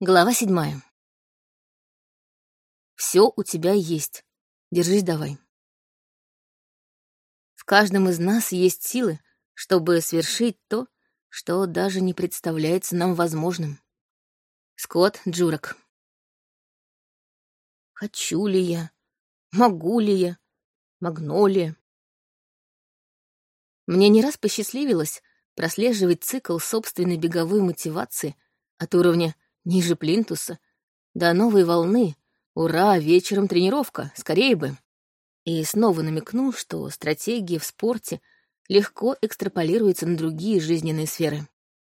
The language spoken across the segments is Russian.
Глава седьмая. Все у тебя есть. Держись давай. В каждом из нас есть силы, чтобы свершить то, что даже не представляется нам возможным. Скотт Джурак. Хочу ли я? Могу ли я? Магнолия. Мне не раз посчастливилось прослеживать цикл собственной беговой мотивации от уровня ниже плинтуса, до новой волны. Ура, вечером тренировка, скорее бы. И снова намекнул, что стратегия в спорте легко экстраполируется на другие жизненные сферы.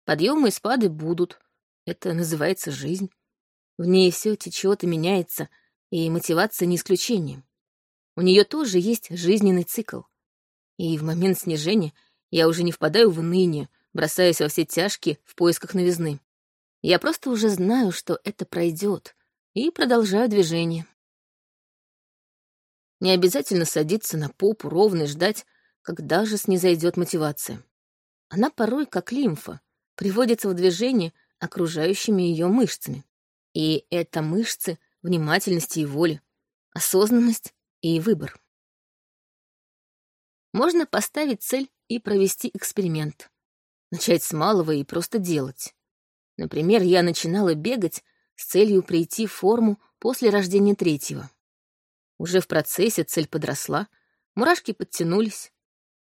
Подъемы и спады будут. Это называется жизнь. В ней все течет и меняется, и мотивация не исключение. У нее тоже есть жизненный цикл. И в момент снижения я уже не впадаю в уныние, бросаясь во все тяжкие в поисках новизны. Я просто уже знаю, что это пройдет, и продолжаю движение. Не обязательно садиться на попу ровно и ждать, когда же снизойдет мотивация. Она порой, как лимфа, приводится в движение окружающими ее мышцами. И это мышцы внимательности и воли, осознанность и выбор. Можно поставить цель и провести эксперимент. Начать с малого и просто делать. Например, я начинала бегать с целью прийти в форму после рождения третьего. Уже в процессе цель подросла, мурашки подтянулись.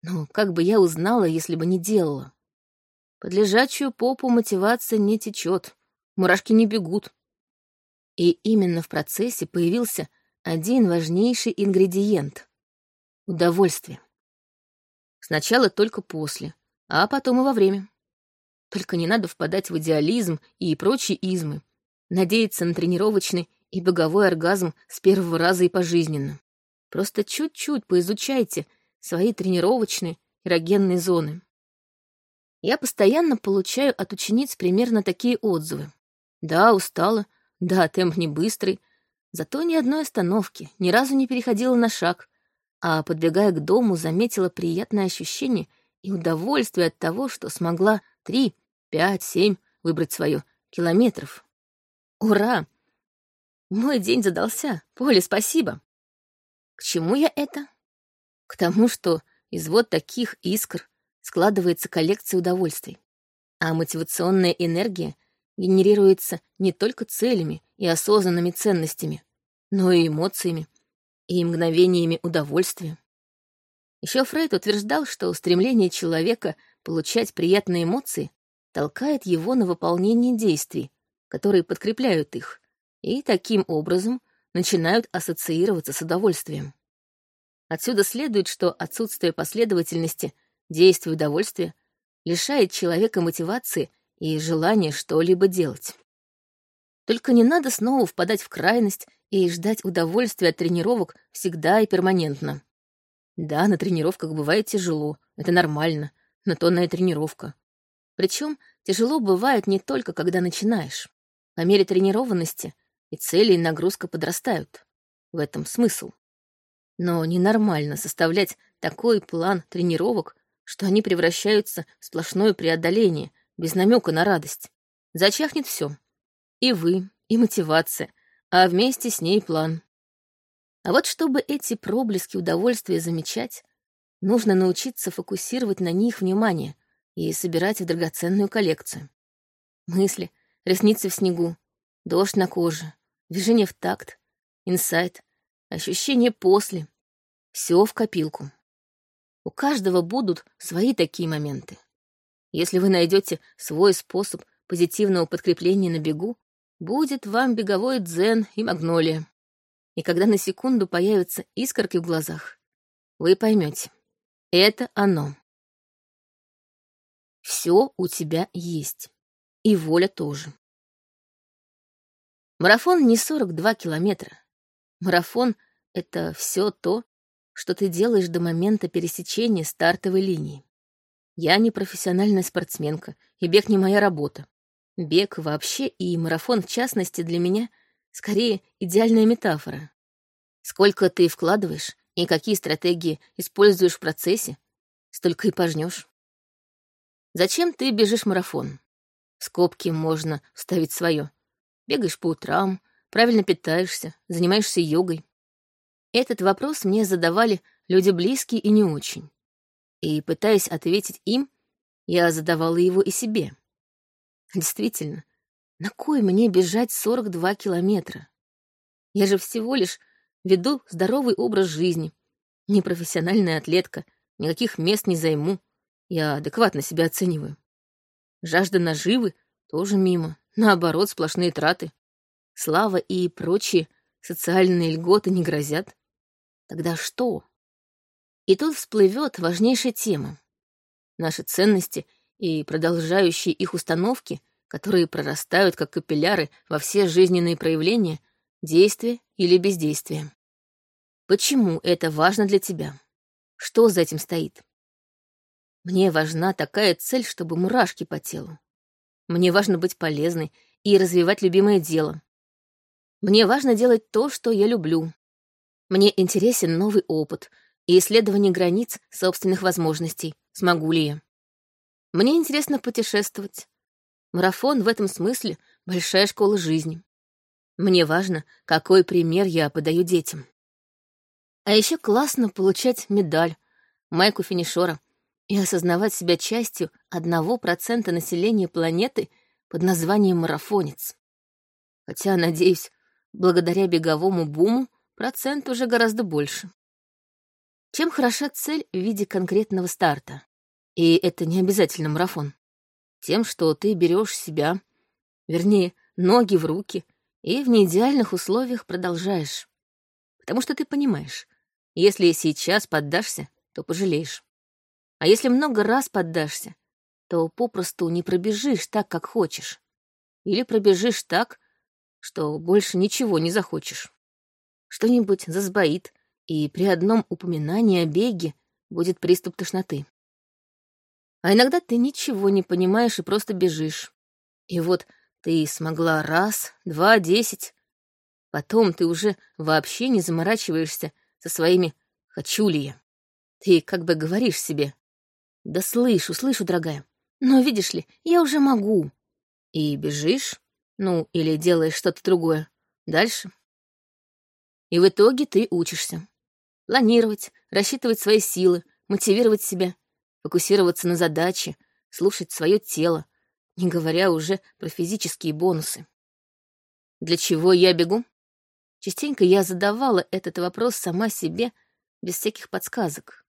Но как бы я узнала, если бы не делала? Под лежачую попу мотивация не течет, мурашки не бегут. И именно в процессе появился один важнейший ингредиент — удовольствие. Сначала только после, а потом и во время. Только не надо впадать в идеализм и прочие измы. Надеяться на тренировочный и боговой оргазм с первого раза и пожизненно. Просто чуть-чуть поизучайте свои тренировочные эрогенные зоны. Я постоянно получаю от учениц примерно такие отзывы. Да, устала, да, темп не быстрый, зато ни одной остановки, ни разу не переходила на шаг, а, подбегая к дому, заметила приятное ощущение и удовольствие от того, что смогла три, пять, семь, выбрать свое, километров. Ура! Мой день задался. Поле, спасибо. К чему я это? К тому, что из вот таких искр складывается коллекция удовольствий. А мотивационная энергия генерируется не только целями и осознанными ценностями, но и эмоциями, и мгновениями удовольствия. Еще Фрейд утверждал, что стремление человека получать приятные эмоции толкает его на выполнение действий, которые подкрепляют их, и таким образом начинают ассоциироваться с удовольствием. Отсюда следует, что отсутствие последовательности действий удовольствия лишает человека мотивации и желания что-либо делать. Только не надо снова впадать в крайность и ждать удовольствия от тренировок всегда и перманентно. Да, на тренировках бывает тяжело, это нормально, на тренировка. Причем тяжело бывает не только, когда начинаешь. По мере тренированности и цели, и нагрузка подрастают. В этом смысл. Но ненормально составлять такой план тренировок, что они превращаются в сплошное преодоление, без намека на радость. Зачахнет все. И вы, и мотивация, а вместе с ней план. А вот чтобы эти проблески удовольствия замечать, нужно научиться фокусировать на них внимание и собирать в драгоценную коллекцию. Мысли, ресницы в снегу, дождь на коже, движение в такт, инсайт, ощущение после. Все в копилку. У каждого будут свои такие моменты. Если вы найдете свой способ позитивного подкрепления на бегу, будет вам беговой дзен и магнолия и когда на секунду появятся искорки в глазах, вы поймете, это оно. Все у тебя есть. И воля тоже. Марафон не 42 километра. Марафон — это все то, что ты делаешь до момента пересечения стартовой линии. Я не профессиональная спортсменка, и бег не моя работа. Бег вообще и марафон в частности для меня — Скорее, идеальная метафора. Сколько ты вкладываешь и какие стратегии используешь в процессе, столько и пожнешь. Зачем ты бежишь марафон? В скобки можно вставить свое. Бегаешь по утрам, правильно питаешься, занимаешься йогой. Этот вопрос мне задавали люди близкие и не очень. И, пытаясь ответить им, я задавала его и себе. Действительно, на кой мне бежать 42 километра? Я же всего лишь веду здоровый образ жизни, не профессиональная атлетка, никаких мест не займу. Я адекватно себя оцениваю. Жажда наживы тоже мимо, наоборот, сплошные траты. Слава и прочие социальные льготы не грозят. Тогда что? И тут всплывет важнейшая тема. Наши ценности и продолжающие их установки, которые прорастают как капилляры во все жизненные проявления, действия или бездействия. Почему это важно для тебя? Что за этим стоит? Мне важна такая цель, чтобы мурашки по телу. Мне важно быть полезной и развивать любимое дело. Мне важно делать то, что я люблю. Мне интересен новый опыт и исследование границ собственных возможностей, смогу ли я. Мне интересно путешествовать. Марафон в этом смысле — большая школа жизни. Мне важно, какой пример я подаю детям. А еще классно получать медаль, майку финишера и осознавать себя частью одного процента населения планеты под названием марафонец. Хотя, надеюсь, благодаря беговому буму процент уже гораздо больше. Чем хороша цель в виде конкретного старта? И это не обязательно марафон. Тем, что ты берешь себя, вернее, ноги в руки, и в неидеальных условиях продолжаешь. Потому что ты понимаешь, если сейчас поддашься, то пожалеешь. А если много раз поддашься, то попросту не пробежишь так, как хочешь. Или пробежишь так, что больше ничего не захочешь. Что-нибудь засбоит, и при одном упоминании о беге будет приступ тошноты. А иногда ты ничего не понимаешь и просто бежишь. И вот ты смогла раз, два, десять. Потом ты уже вообще не заморачиваешься со своими «хочу ли я». Ты как бы говоришь себе «да слышу, слышу, дорогая, но видишь ли, я уже могу». И бежишь, ну, или делаешь что-то другое. Дальше. И в итоге ты учишься. Планировать, рассчитывать свои силы, мотивировать себя, фокусироваться на задаче, слушать свое тело, не говоря уже про физические бонусы. Для чего я бегу? Частенько я задавала этот вопрос сама себе, без всяких подсказок.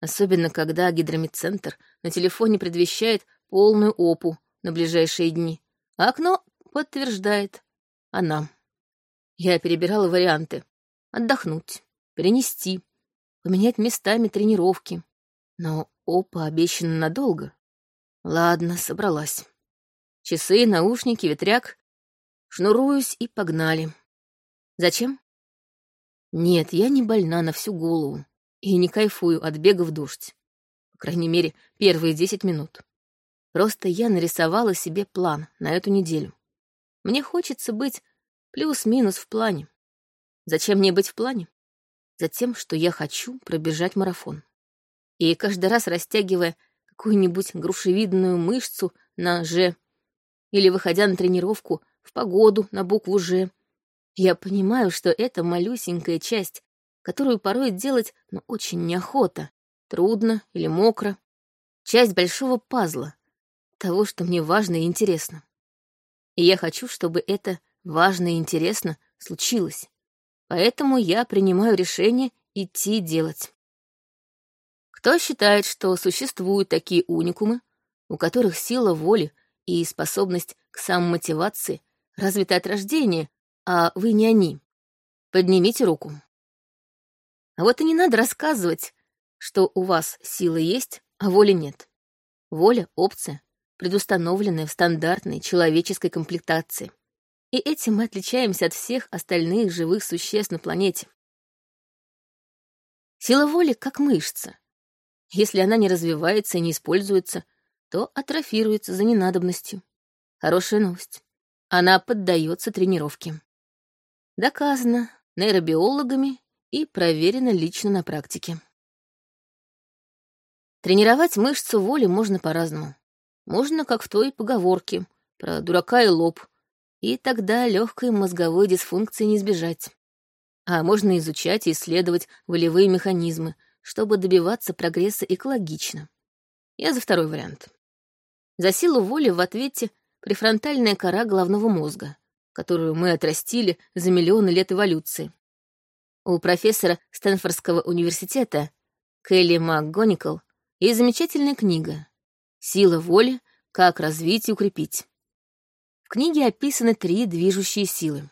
Особенно, когда гидромедцентр на телефоне предвещает полную опу на ближайшие дни, а окно подтверждает она. Я перебирала варианты. Отдохнуть, перенести, поменять местами тренировки. Но опа обещана надолго. Ладно, собралась. Часы, наушники, ветряк. Шнуруюсь и погнали. Зачем? Нет, я не больна на всю голову и не кайфую от бега в дождь. По крайней мере, первые десять минут. Просто я нарисовала себе план на эту неделю. Мне хочется быть плюс-минус в плане. Зачем мне быть в плане? Затем, что я хочу пробежать марафон. И каждый раз растягивая какую-нибудь грушевидную мышцу на «Ж» или выходя на тренировку в погоду на букву «Ж», я понимаю, что это малюсенькая часть, которую порой делать, но очень неохота, трудно или мокро. Часть большого пазла, того, что мне важно и интересно. И я хочу, чтобы это важно и интересно случилось. Поэтому я принимаю решение идти делать. Кто считает, что существуют такие уникумы, у которых сила воли и способность к самомотивации развиты от рождения, а вы не они. Поднимите руку. А вот и не надо рассказывать, что у вас сила есть, а воли нет. Воля — опция, предустановленная в стандартной человеческой комплектации. И этим мы отличаемся от всех остальных живых существ на планете. Сила воли как мышца. Если она не развивается и не используется, то атрофируется за ненадобностью. Хорошая новость. Она поддается тренировке. Доказано нейробиологами и проверено лично на практике. Тренировать мышцу воли можно по-разному. Можно, как в той поговорке, про дурака и лоб. И тогда легкой мозговой дисфункции не избежать. А можно изучать и исследовать волевые механизмы, чтобы добиваться прогресса экологично. Я за второй вариант. За силу воли в ответе префронтальная кора головного мозга, которую мы отрастили за миллионы лет эволюции. У профессора Стэнфордского университета Келли МакГоникл есть замечательная книга «Сила воли. Как развить и укрепить». В книге описаны три движущие силы.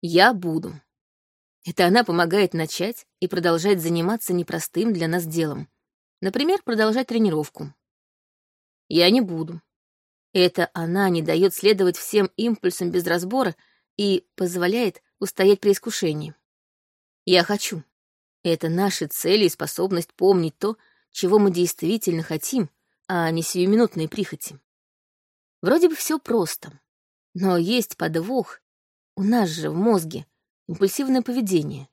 «Я буду». Это она помогает начать и продолжать заниматься непростым для нас делом. Например, продолжать тренировку. «Я не буду». Это она не дает следовать всем импульсам без разбора и позволяет устоять при искушении. Я хочу. Это наши цели и способность помнить то, чего мы действительно хотим, а не сиюминутные прихоти. Вроде бы все просто, но есть подвох. У нас же в мозге импульсивное поведение,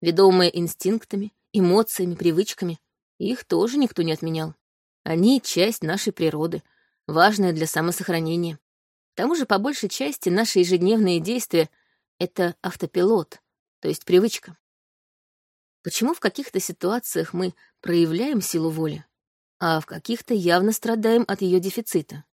ведомое инстинктами, эмоциями, привычками. Их тоже никто не отменял. Они — часть нашей природы — важное для самосохранения. К тому же, по большей части, наши ежедневные действия — это автопилот, то есть привычка. Почему в каких-то ситуациях мы проявляем силу воли, а в каких-то явно страдаем от ее дефицита?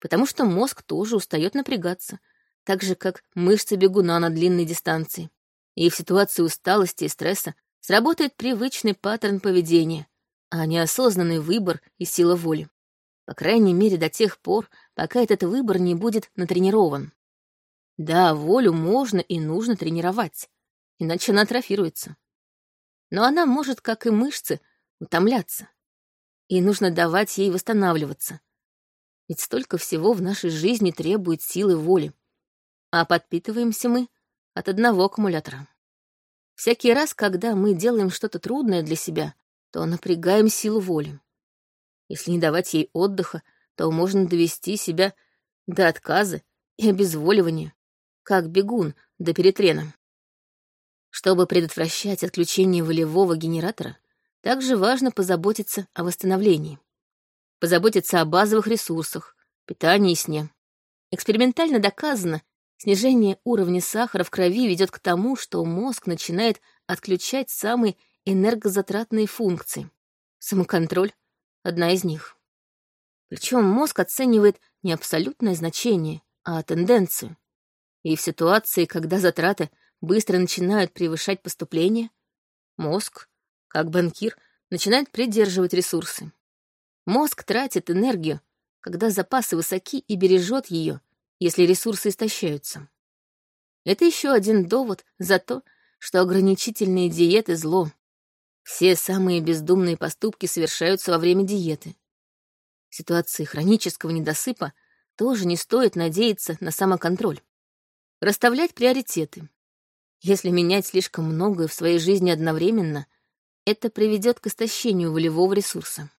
Потому что мозг тоже устает напрягаться, так же, как мышцы бегуна на длинной дистанции. И в ситуации усталости и стресса сработает привычный паттерн поведения, а неосознанный выбор и сила воли. По крайней мере, до тех пор, пока этот выбор не будет натренирован. Да, волю можно и нужно тренировать, иначе она атрофируется. Но она может, как и мышцы, утомляться. И нужно давать ей восстанавливаться. Ведь столько всего в нашей жизни требует силы воли. А подпитываемся мы от одного аккумулятора. Всякий раз, когда мы делаем что-то трудное для себя, то напрягаем силу воли. Если не давать ей отдыха, то можно довести себя до отказа и обезволивания, как бегун до перетрена. Чтобы предотвращать отключение волевого генератора, также важно позаботиться о восстановлении. Позаботиться о базовых ресурсах, питании и сне. Экспериментально доказано, снижение уровня сахара в крови ведет к тому, что мозг начинает отключать самые энергозатратные функции. Самоконтроль, одна из них. Причем мозг оценивает не абсолютное значение, а тенденцию. И в ситуации, когда затраты быстро начинают превышать поступления, мозг, как банкир, начинает придерживать ресурсы. Мозг тратит энергию, когда запасы высоки и бережет ее, если ресурсы истощаются. Это еще один довод за то, что ограничительные диеты — зло. Все самые бездумные поступки совершаются во время диеты. В ситуации хронического недосыпа тоже не стоит надеяться на самоконтроль. Расставлять приоритеты. Если менять слишком многое в своей жизни одновременно, это приведет к истощению волевого ресурса.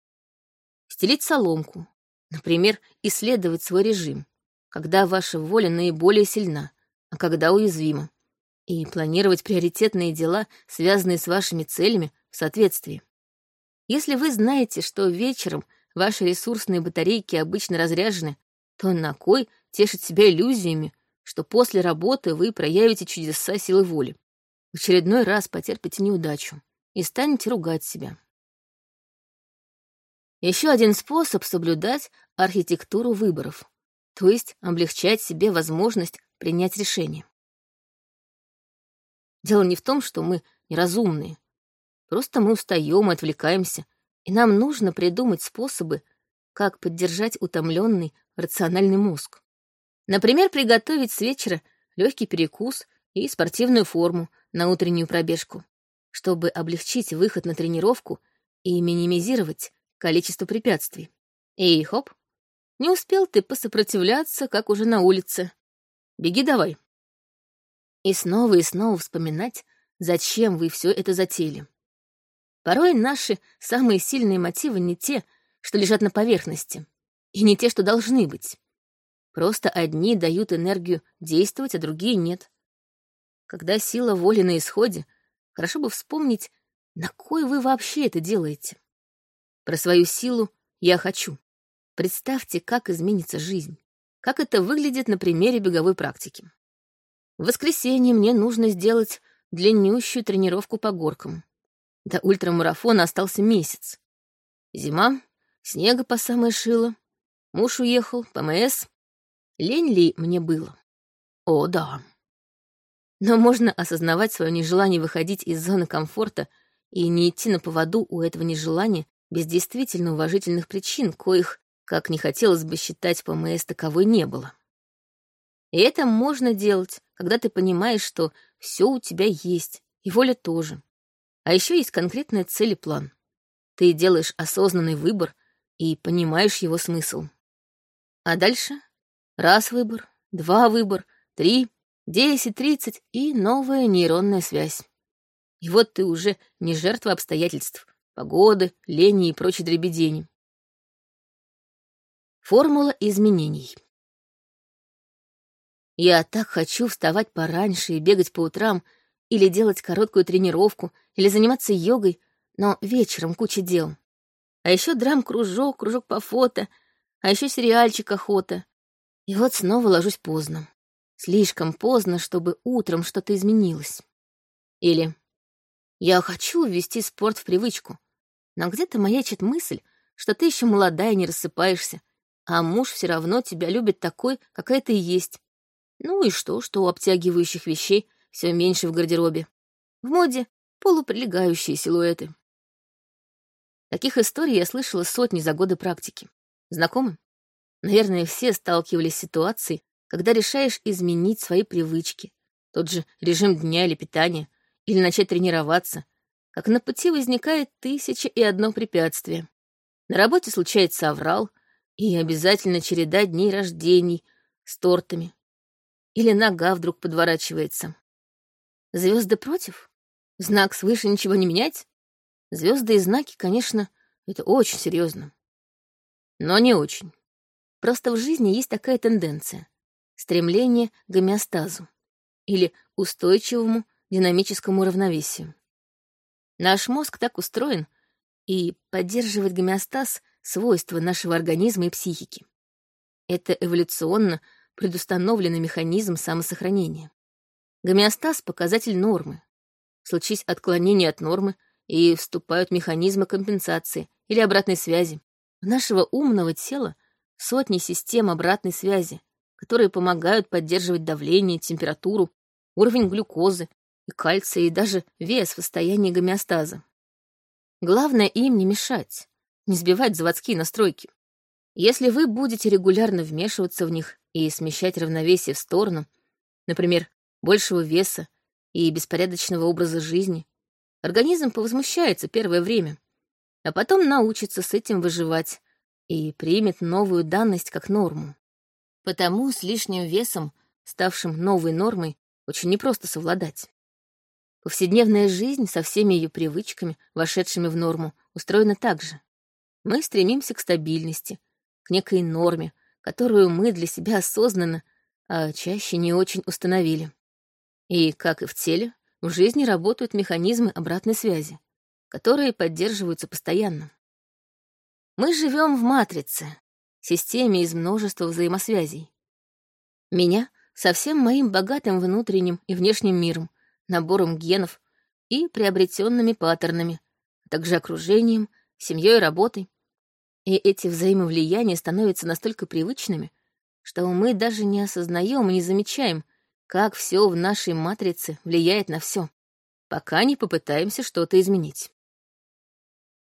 Стелить соломку. Например, исследовать свой режим, когда ваша воля наиболее сильна, а когда уязвима. И планировать приоритетные дела, связанные с вашими целями, соответствии. Если вы знаете, что вечером ваши ресурсные батарейки обычно разряжены, то на кой тешить себя иллюзиями, что после работы вы проявите чудеса силы воли? В очередной раз потерпите неудачу и станете ругать себя. Еще один способ соблюдать архитектуру выборов, то есть облегчать себе возможность принять решение. Дело не в том, что мы неразумные, Просто мы устаем и отвлекаемся, и нам нужно придумать способы, как поддержать утомленный рациональный мозг. Например, приготовить с вечера легкий перекус и спортивную форму на утреннюю пробежку, чтобы облегчить выход на тренировку и минимизировать количество препятствий. Эй, хоп, не успел ты посопротивляться, как уже на улице. Беги давай. И снова и снова вспоминать, зачем вы все это затеяли. Порой наши самые сильные мотивы не те, что лежат на поверхности, и не те, что должны быть. Просто одни дают энергию действовать, а другие нет. Когда сила воли на исходе, хорошо бы вспомнить, на кой вы вообще это делаете. Про свою силу я хочу. Представьте, как изменится жизнь, как это выглядит на примере беговой практики. В воскресенье мне нужно сделать длиннющую тренировку по горкам. До ультрамарафона остался месяц. Зима, снега по самое шило, муж уехал, ПМС. Лень ли мне было? О, да. Но можно осознавать свое нежелание выходить из зоны комфорта и не идти на поводу у этого нежелания без действительно уважительных причин, коих, как не хотелось бы считать, ПМС таковой не было. И это можно делать, когда ты понимаешь, что все у тебя есть, и воля тоже. А еще есть конкретная цель и план. Ты делаешь осознанный выбор и понимаешь его смысл. А дальше раз выбор, два выбор, три, десять, тридцать и новая нейронная связь. И вот ты уже не жертва обстоятельств, погоды, лени и прочей дребедени. Формула изменений. Я так хочу вставать пораньше и бегать по утрам, или делать короткую тренировку, или заниматься йогой, но вечером куча дел. А еще драм-кружок, кружок по фото, а еще сериальчик охота. И вот снова ложусь поздно. Слишком поздно, чтобы утром что-то изменилось. Или я хочу ввести спорт в привычку, но где-то маячит мысль, что ты еще молодая и не рассыпаешься, а муж все равно тебя любит такой, какая ты есть. Ну и что, что у обтягивающих вещей все меньше в гардеробе. В моде полуприлегающие силуэты. Таких историй я слышала сотни за годы практики. Знакомы? Наверное, все сталкивались с ситуацией, когда решаешь изменить свои привычки, тот же режим дня или питания, или начать тренироваться, как на пути возникает тысяча и одно препятствие. На работе случается аврал, и обязательно череда дней рождений с тортами. Или нога вдруг подворачивается. Звезды против? Знак свыше ничего не менять? Звезды и знаки, конечно, это очень серьезно. Но не очень. Просто в жизни есть такая тенденция — стремление к гомеостазу или устойчивому динамическому равновесию. Наш мозг так устроен и поддерживает гомеостаз свойства нашего организма и психики. Это эволюционно предустановленный механизм самосохранения. Гомеостаз — показатель нормы. Случись отклонение от нормы, и вступают механизмы компенсации или обратной связи. У нашего умного тела сотни систем обратной связи, которые помогают поддерживать давление, температуру, уровень глюкозы и кальция, и даже вес в состоянии гомеостаза. Главное им не мешать, не сбивать заводские настройки. Если вы будете регулярно вмешиваться в них и смещать равновесие в сторону, например, большего веса и беспорядочного образа жизни, организм повозмущается первое время, а потом научится с этим выживать и примет новую данность как норму. Потому с лишним весом, ставшим новой нормой, очень непросто совладать. Повседневная жизнь со всеми ее привычками, вошедшими в норму, устроена так же. Мы стремимся к стабильности, к некой норме, которую мы для себя осознанно, а чаще не очень установили. И, как и в теле, в жизни работают механизмы обратной связи, которые поддерживаются постоянно. Мы живем в матрице, системе из множества взаимосвязей. Меня со всем моим богатым внутренним и внешним миром, набором генов и приобретенными паттернами, а также окружением, семьей работой. И эти взаимовлияния становятся настолько привычными, что мы даже не осознаем и не замечаем, как все в нашей матрице влияет на все, пока не попытаемся что-то изменить.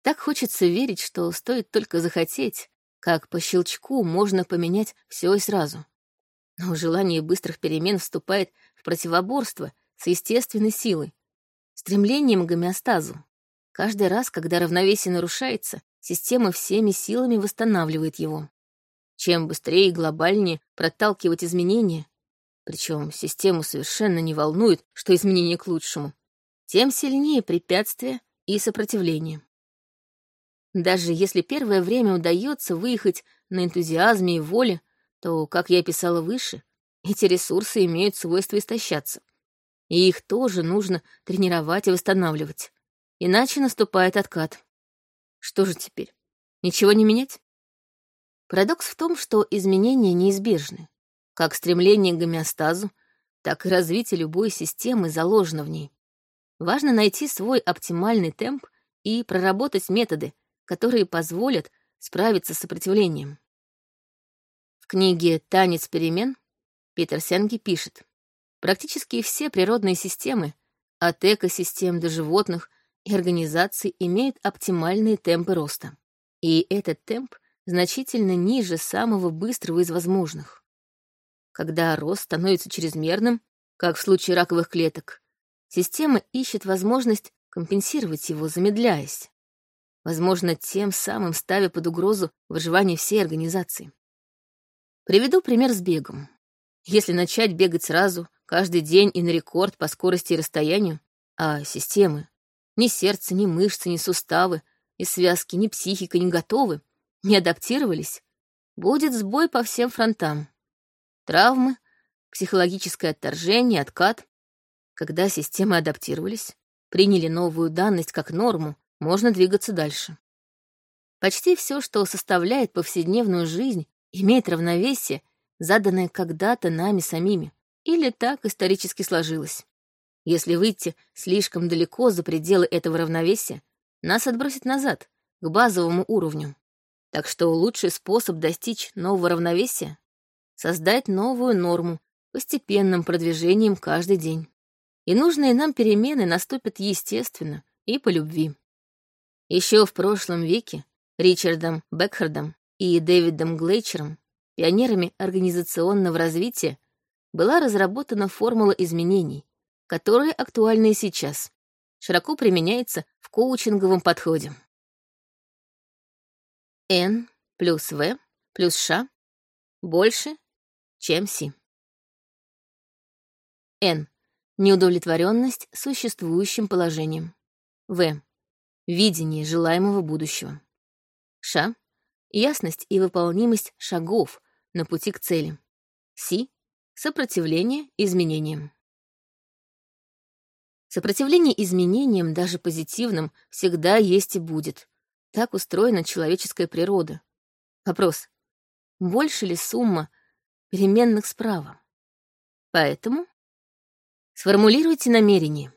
Так хочется верить, что стоит только захотеть, как по щелчку можно поменять все и сразу. Но желание быстрых перемен вступает в противоборство с естественной силой, стремлением к гомеостазу. Каждый раз, когда равновесие нарушается, система всеми силами восстанавливает его. Чем быстрее и глобальнее проталкивать изменения, причем систему совершенно не волнует, что изменение к лучшему, тем сильнее препятствия и сопротивление. Даже если первое время удается выехать на энтузиазме и воле, то, как я писала выше, эти ресурсы имеют свойство истощаться. И их тоже нужно тренировать и восстанавливать. Иначе наступает откат. Что же теперь? Ничего не менять? Парадокс в том, что изменения неизбежны. Как стремление к гомеостазу, так и развитие любой системы заложено в ней. Важно найти свой оптимальный темп и проработать методы, которые позволят справиться с сопротивлением. В книге «Танец перемен» Питер Сенги пишет, практически все природные системы, от экосистем до животных и организаций, имеют оптимальные темпы роста. И этот темп значительно ниже самого быстрого из возможных. Когда рост становится чрезмерным, как в случае раковых клеток, система ищет возможность компенсировать его, замедляясь. Возможно, тем самым ставя под угрозу выживание всей организации. Приведу пример с бегом. Если начать бегать сразу, каждый день и на рекорд по скорости и расстоянию, а системы, ни сердце, ни мышцы, ни суставы, ни связки, ни психика не готовы, не адаптировались, будет сбой по всем фронтам. Травмы, психологическое отторжение, откат. Когда системы адаптировались, приняли новую данность как норму, можно двигаться дальше. Почти все, что составляет повседневную жизнь, имеет равновесие заданное когда-то нами самими, или так исторически сложилось. Если выйти слишком далеко за пределы этого равновесия, нас отбросит назад, к базовому уровню. Так что лучший способ достичь нового равновесия — создать новую норму постепенным продвижением каждый день. И нужные нам перемены наступят естественно и по любви. Еще в прошлом веке Ричардом Бекхардом и Дэвидом Глейчером пионерами организационного развития, была разработана формула изменений, которая актуальна и сейчас, широко применяется в коучинговом подходе. N плюс V плюс Ш больше, чем С. N. Неудовлетворенность существующим положением. В. Видение желаемого будущего. Ш. Ясность и выполнимость шагов, на пути к цели. Си — сопротивление изменениям. Сопротивление изменениям, даже позитивным, всегда есть и будет. Так устроена человеческая природа. Вопрос. Больше ли сумма переменных справа? Поэтому сформулируйте намерение.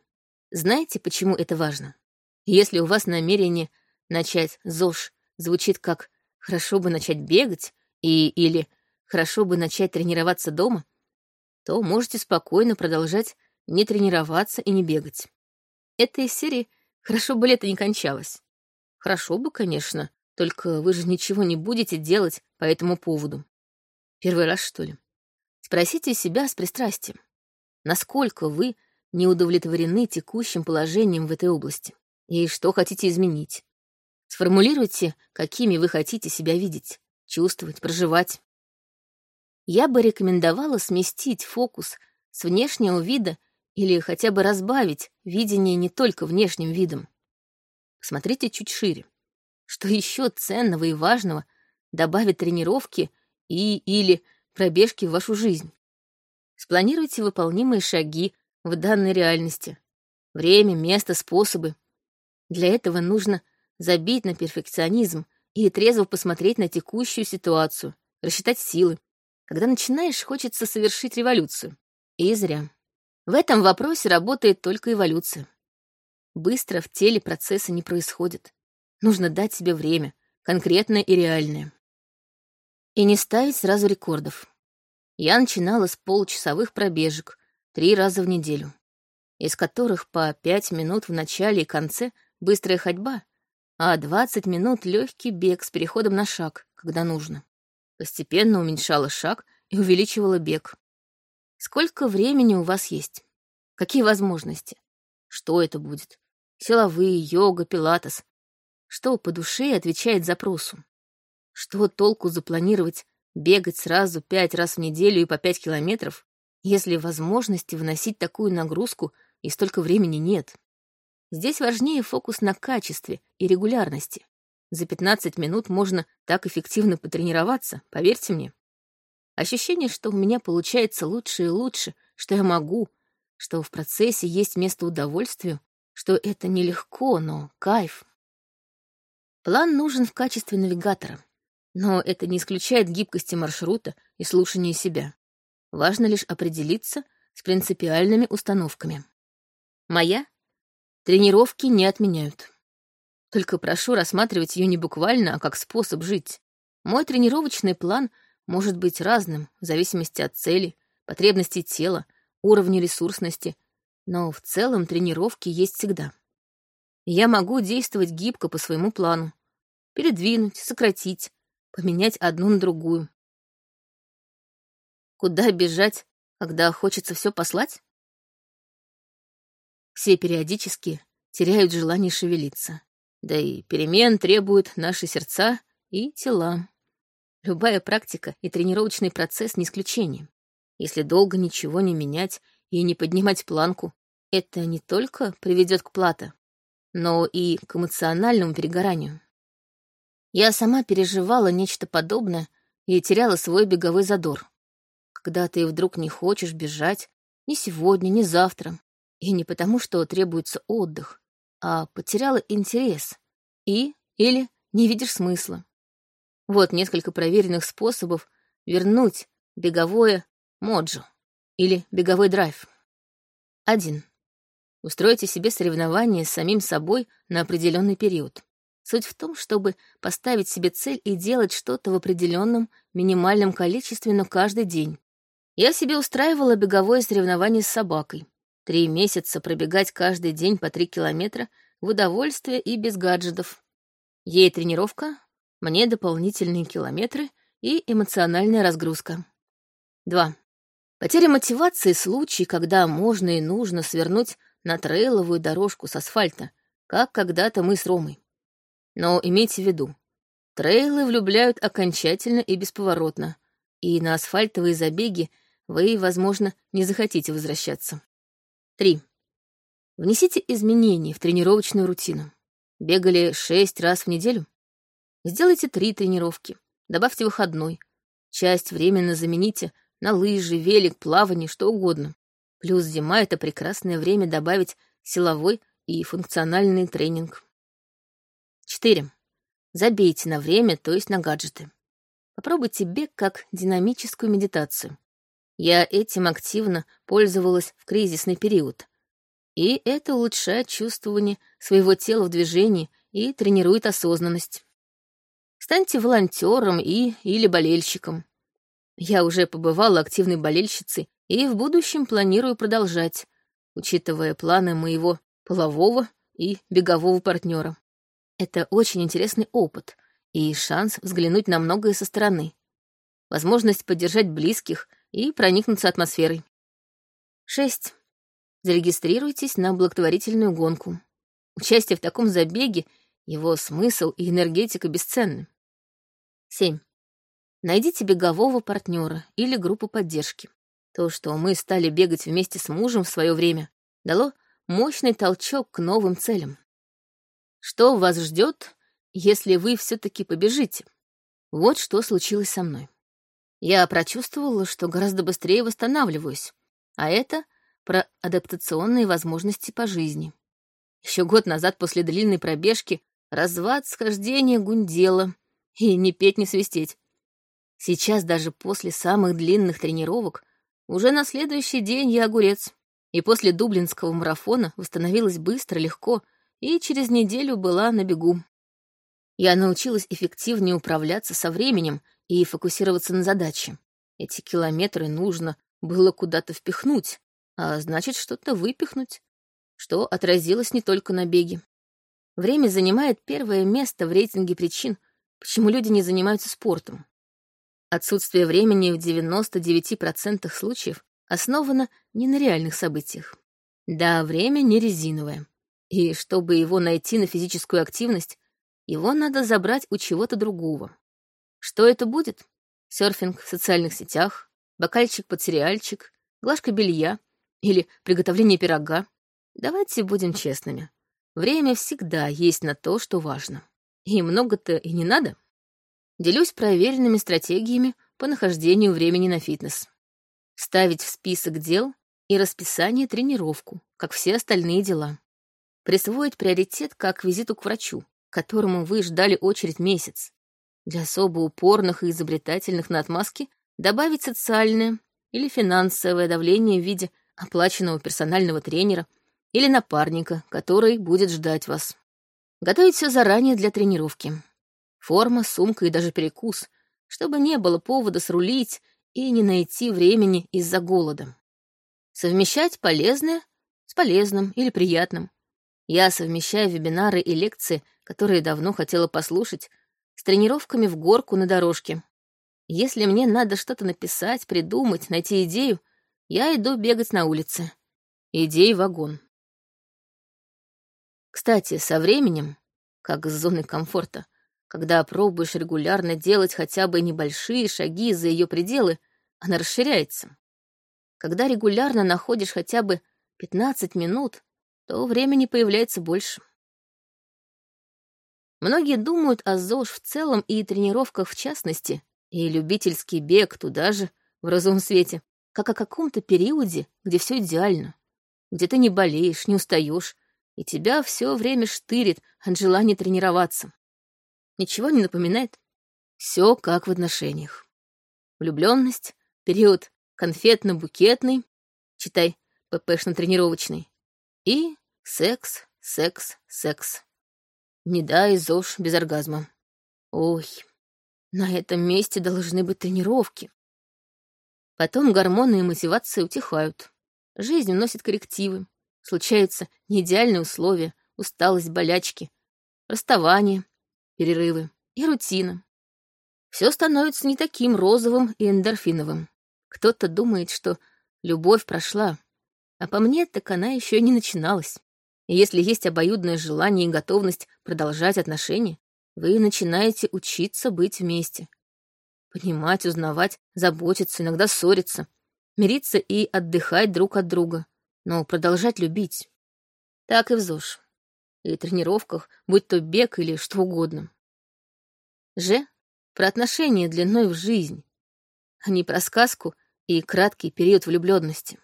Знаете, почему это важно? Если у вас намерение начать ЗОЖ звучит как «хорошо бы начать бегать» и или хорошо бы начать тренироваться дома, то можете спокойно продолжать не тренироваться и не бегать. Это из серии «Хорошо бы лето не кончалось». Хорошо бы, конечно, только вы же ничего не будете делать по этому поводу. Первый раз, что ли? Спросите себя с пристрастием, насколько вы не удовлетворены текущим положением в этой области и что хотите изменить. Сформулируйте, какими вы хотите себя видеть, чувствовать, проживать я бы рекомендовала сместить фокус с внешнего вида или хотя бы разбавить видение не только внешним видом. Посмотрите чуть шире. Что еще ценного и важного добавит тренировки и или пробежки в вашу жизнь? Спланируйте выполнимые шаги в данной реальности. Время, место, способы. Для этого нужно забить на перфекционизм и трезво посмотреть на текущую ситуацию, рассчитать силы, когда начинаешь, хочется совершить революцию. И зря. В этом вопросе работает только эволюция. Быстро в теле процессы не происходят. Нужно дать себе время, конкретное и реальное. И не ставить сразу рекордов. Я начинала с получасовых пробежек три раза в неделю, из которых по пять минут в начале и конце быстрая ходьба, а 20 минут легкий бег с переходом на шаг, когда нужно. Постепенно уменьшала шаг и увеличивала бег. Сколько времени у вас есть? Какие возможности? Что это будет? Силовые, йога, пилатес. Что по душе отвечает запросу? Что толку запланировать бегать сразу пять раз в неделю и по пять километров, если возможности выносить такую нагрузку и столько времени нет? Здесь важнее фокус на качестве и регулярности. За 15 минут можно так эффективно потренироваться, поверьте мне. Ощущение, что у меня получается лучше и лучше, что я могу, что в процессе есть место удовольствию, что это нелегко, но кайф. План нужен в качестве навигатора. Но это не исключает гибкости маршрута и слушания себя. Важно лишь определиться с принципиальными установками. Моя тренировки не отменяют. Только прошу рассматривать ее не буквально, а как способ жить. Мой тренировочный план может быть разным в зависимости от цели, потребностей тела, уровня ресурсности, но в целом тренировки есть всегда. Я могу действовать гибко по своему плану, передвинуть, сократить, поменять одну на другую. Куда бежать, когда хочется все послать? Все периодически теряют желание шевелиться. Да и перемен требуют наши сердца и тела. Любая практика и тренировочный процесс не исключение. Если долго ничего не менять и не поднимать планку, это не только приведет к плате, но и к эмоциональному перегоранию. Я сама переживала нечто подобное и теряла свой беговой задор. Когда ты вдруг не хочешь бежать ни сегодня, ни завтра, и не потому, что требуется отдых, а потеряла интерес и или не видишь смысла. Вот несколько проверенных способов вернуть беговое моджо или беговой драйв. Один. Устройте себе соревнование с самим собой на определенный период. Суть в том, чтобы поставить себе цель и делать что-то в определенном минимальном количестве, но каждый день. Я себе устраивала беговое соревнование с собакой. Три месяца пробегать каждый день по три километра в удовольствие и без гаджетов. Ей тренировка, мне дополнительные километры и эмоциональная разгрузка. 2. Потеря мотивации — случай, когда можно и нужно свернуть на трейловую дорожку с асфальта, как когда-то мы с Ромой. Но имейте в виду, трейлы влюбляют окончательно и бесповоротно, и на асфальтовые забеги вы, возможно, не захотите возвращаться. 3. Внесите изменения в тренировочную рутину. Бегали шесть раз в неделю? Сделайте три тренировки. Добавьте выходной. Часть временно замените на лыжи, велик, плавание, что угодно. Плюс зима — это прекрасное время добавить силовой и функциональный тренинг. 4. Забейте на время, то есть на гаджеты. Попробуйте бег как динамическую медитацию. Я этим активно пользовалась в кризисный период. И это улучшает чувствование своего тела в движении и тренирует осознанность. Станьте волонтером и или болельщиком. Я уже побывала активной болельщицей и в будущем планирую продолжать, учитывая планы моего полового и бегового партнера. Это очень интересный опыт и шанс взглянуть на многое со стороны. Возможность поддержать близких — и проникнуться атмосферой. 6. Зарегистрируйтесь на благотворительную гонку. Участие в таком забеге, его смысл и энергетика бесценны. 7. Найдите бегового партнера или группу поддержки. То, что мы стали бегать вместе с мужем в свое время, дало мощный толчок к новым целям. Что вас ждет, если вы все-таки побежите? Вот что случилось со мной. Я прочувствовала, что гораздо быстрее восстанавливаюсь, а это про адаптационные возможности по жизни. Еще год назад после длинной пробежки развод схождения гундело, и не петь, не свистеть. Сейчас даже после самых длинных тренировок уже на следующий день я огурец. И после дублинского марафона восстановилась быстро, легко, и через неделю была на бегу. Я научилась эффективнее управляться со временем и фокусироваться на задаче. Эти километры нужно было куда-то впихнуть, а значит, что-то выпихнуть, что отразилось не только на беге. Время занимает первое место в рейтинге причин, почему люди не занимаются спортом. Отсутствие времени в 99% случаев основано не на реальных событиях. Да, время не резиновое. И чтобы его найти на физическую активность, его надо забрать у чего-то другого. Что это будет? Серфинг в социальных сетях, бокальчик под сериальчик, глажка белья или приготовление пирога? Давайте будем честными. Время всегда есть на то, что важно. И много-то и не надо. Делюсь проверенными стратегиями по нахождению времени на фитнес. Ставить в список дел и расписание тренировку, как все остальные дела. Присвоить приоритет как визиту к врачу, которому вы ждали очередь месяц. Для особо упорных и изобретательных на отмазке добавить социальное или финансовое давление в виде оплаченного персонального тренера или напарника, который будет ждать вас. Готовить все заранее для тренировки. Форма, сумка и даже перекус, чтобы не было повода срулить и не найти времени из-за голода. Совмещать полезное с полезным или приятным. Я совмещаю вебинары и лекции, которые давно хотела послушать, с тренировками в горку на дорожке. Если мне надо что-то написать, придумать, найти идею, я иду бегать на улице. Идей вагон. Кстати, со временем, как с зоны комфорта, когда пробуешь регулярно делать хотя бы небольшие шаги за ее пределы, она расширяется. Когда регулярно находишь хотя бы 15 минут, то времени появляется больше. Многие думают о ЗОЖ в целом и тренировках в частности, и любительский бег туда же, в розовом свете, как о каком-то периоде, где все идеально, где ты не болеешь, не устаешь, и тебя все время штырит от желания тренироваться. Ничего не напоминает? Все как в отношениях. Влюбленность, период конфетно-букетный, читай, ППшно-тренировочный, и секс, секс, секс. Не дай ЗОЖ без оргазма. Ой, на этом месте должны быть тренировки. Потом гормоны и мотивация утихают. Жизнь вносит коррективы. Случаются неидеальные условия, усталость, болячки, расставание, перерывы и рутина. Все становится не таким розовым и эндорфиновым. Кто-то думает, что любовь прошла, а по мне так она еще не начиналась. И если есть обоюдное желание и готовность продолжать отношения, вы начинаете учиться быть вместе. Понимать, узнавать, заботиться, иногда ссориться, мириться и отдыхать друг от друга, но продолжать любить. Так и в ЗОЖ. И тренировках, будь то бег или что угодно. Ж про отношения длиной в жизнь, а не про сказку и краткий период влюбленности.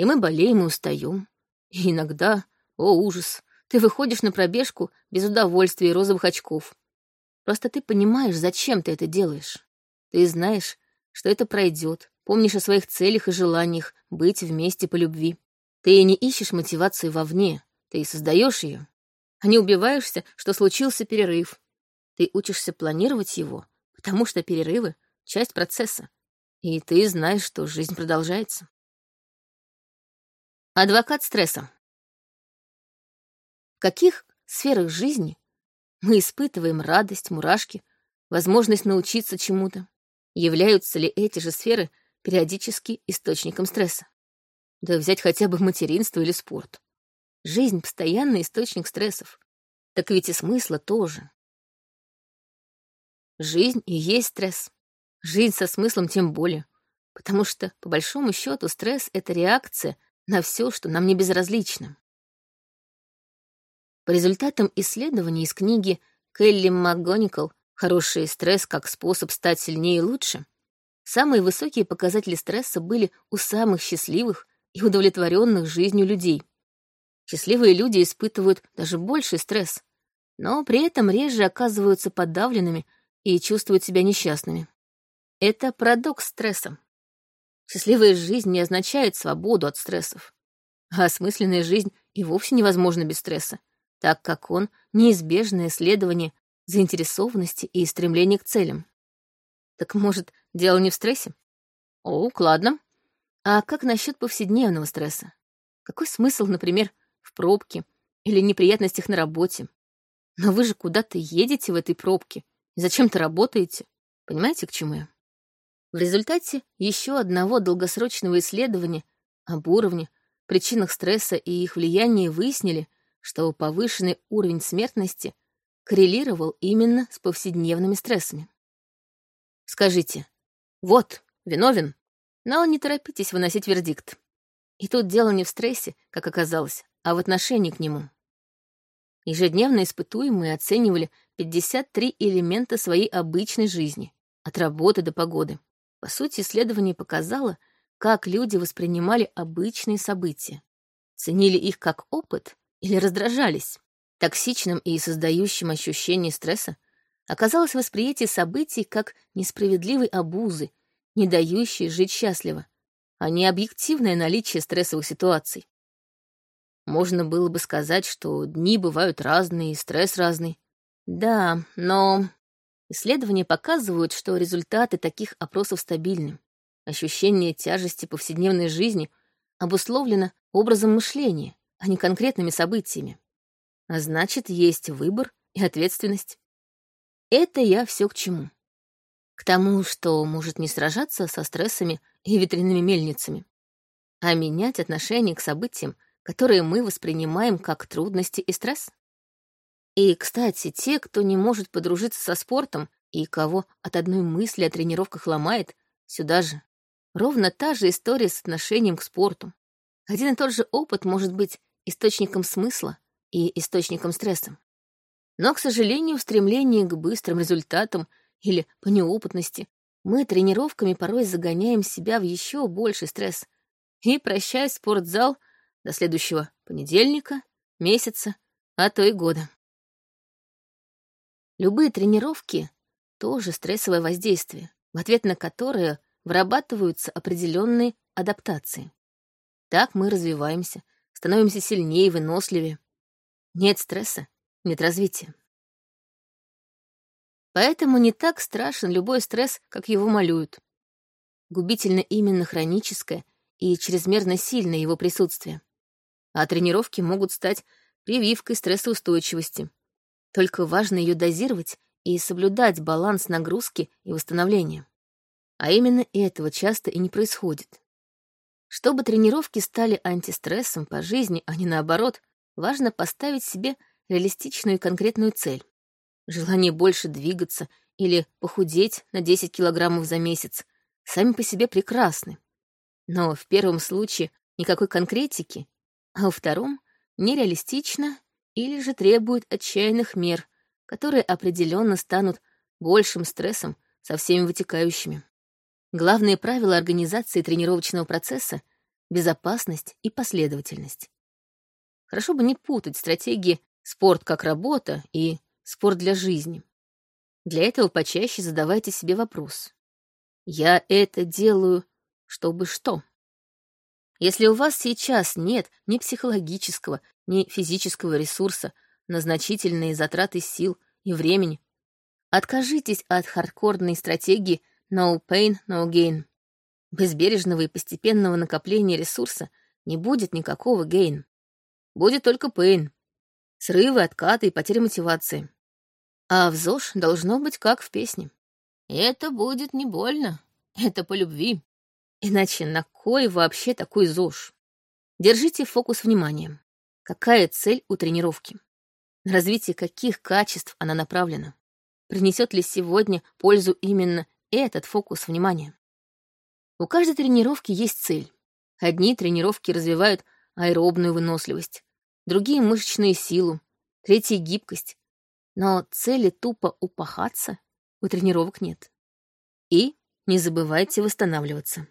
И мы болеем и устаем. И иногда, о ужас, ты выходишь на пробежку без удовольствия и розовых очков. Просто ты понимаешь, зачем ты это делаешь. Ты знаешь, что это пройдет, помнишь о своих целях и желаниях быть вместе по любви. Ты не ищешь мотивацию вовне, ты создаешь ее. А не убиваешься, что случился перерыв. Ты учишься планировать его, потому что перерывы — часть процесса. И ты знаешь, что жизнь продолжается. Адвокат стресса в каких сферах жизни мы испытываем радость, мурашки, возможность научиться чему-то? Являются ли эти же сферы периодически источником стресса? Да взять хотя бы материнство или спорт. Жизнь — постоянный источник стрессов. Так ведь и смысла тоже. Жизнь и есть стресс. Жизнь со смыслом тем более. Потому что, по большому счету, стресс — это реакция на все, что нам не безразлично. По результатам исследований из книги Келли МакГоникал «Хороший стресс как способ стать сильнее и лучше», самые высокие показатели стресса были у самых счастливых и удовлетворенных жизнью людей. Счастливые люди испытывают даже больший стресс, но при этом реже оказываются подавленными и чувствуют себя несчастными. Это парадокс стресса. Счастливая жизнь не означает свободу от стрессов, а осмысленная жизнь и вовсе невозможна без стресса, так как он — неизбежное следование заинтересованности и стремления к целям. Так, может, дело не в стрессе? О, ладно. А как насчет повседневного стресса? Какой смысл, например, в пробке или неприятностях на работе? Но вы же куда-то едете в этой пробке, зачем-то работаете. Понимаете, к чему я? В результате еще одного долгосрочного исследования об уровне, причинах стресса и их влиянии выяснили, что повышенный уровень смертности коррелировал именно с повседневными стрессами. Скажите, вот, виновен, но не торопитесь выносить вердикт. И тут дело не в стрессе, как оказалось, а в отношении к нему. Ежедневно испытуемые оценивали 53 элемента своей обычной жизни, от работы до погоды. По сути, исследование показало, как люди воспринимали обычные события. Ценили их как опыт или раздражались. Токсичным и создающим ощущение стресса оказалось восприятие событий как несправедливой обузы, не дающей жить счастливо, а не объективное наличие стрессовых ситуаций. Можно было бы сказать, что дни бывают разные, и стресс разный. Да, но исследования показывают, что результаты таких опросов стабильны. Ощущение тяжести повседневной жизни обусловлено образом мышления, а не конкретными событиями. А значит, есть выбор и ответственность. Это я все к чему. К тому, что может не сражаться со стрессами и ветряными мельницами, а менять отношение к событиям, которые мы воспринимаем как трудности и стресс. И, кстати, те, кто не может подружиться со спортом и кого от одной мысли о тренировках ломает, сюда же. Ровно та же история с отношением к спорту. Один и тот же опыт может быть источником смысла и источником стресса. Но, к сожалению, в стремлении к быстрым результатам или по неопытности мы тренировками порой загоняем себя в еще больший стресс. И прощай спортзал до следующего понедельника, месяца, а то и года. Любые тренировки — тоже стрессовое воздействие, в ответ на которое вырабатываются определенные адаптации. Так мы развиваемся, становимся сильнее, выносливее. Нет стресса, нет развития. Поэтому не так страшен любой стресс, как его малюют. Губительно именно хроническое и чрезмерно сильное его присутствие. А тренировки могут стать прививкой стрессоустойчивости. Только важно ее дозировать и соблюдать баланс нагрузки и восстановления. А именно этого часто и не происходит. Чтобы тренировки стали антистрессом по жизни, а не наоборот, важно поставить себе реалистичную и конкретную цель. Желание больше двигаться или похудеть на 10 килограммов за месяц сами по себе прекрасны. Но в первом случае никакой конкретики, а во втором — нереалистично или же требует отчаянных мер, которые определенно станут большим стрессом со всеми вытекающими. Главные правила организации тренировочного процесса — безопасность и последовательность. Хорошо бы не путать стратегии «спорт как работа» и «спорт для жизни». Для этого почаще задавайте себе вопрос. Я это делаю, чтобы что? Если у вас сейчас нет ни психологического, ни физического ресурса на значительные затраты сил и времени, откажитесь от хардкорной стратегии No pain, no gain. Без бережного и постепенного накопления ресурса не будет никакого гейн. Будет только pain. Срывы, откаты и потеря мотивации. А в ЗОЖ должно быть как в песне. Это будет не больно. Это по любви. Иначе на кой вообще такой ЗОЖ? Держите фокус внимания. Какая цель у тренировки? На развитие каких качеств она направлена? Принесет ли сегодня пользу именно этот фокус внимания. У каждой тренировки есть цель. Одни тренировки развивают аэробную выносливость, другие — мышечную силу, третьи — гибкость. Но цели тупо упахаться у тренировок нет. И не забывайте восстанавливаться.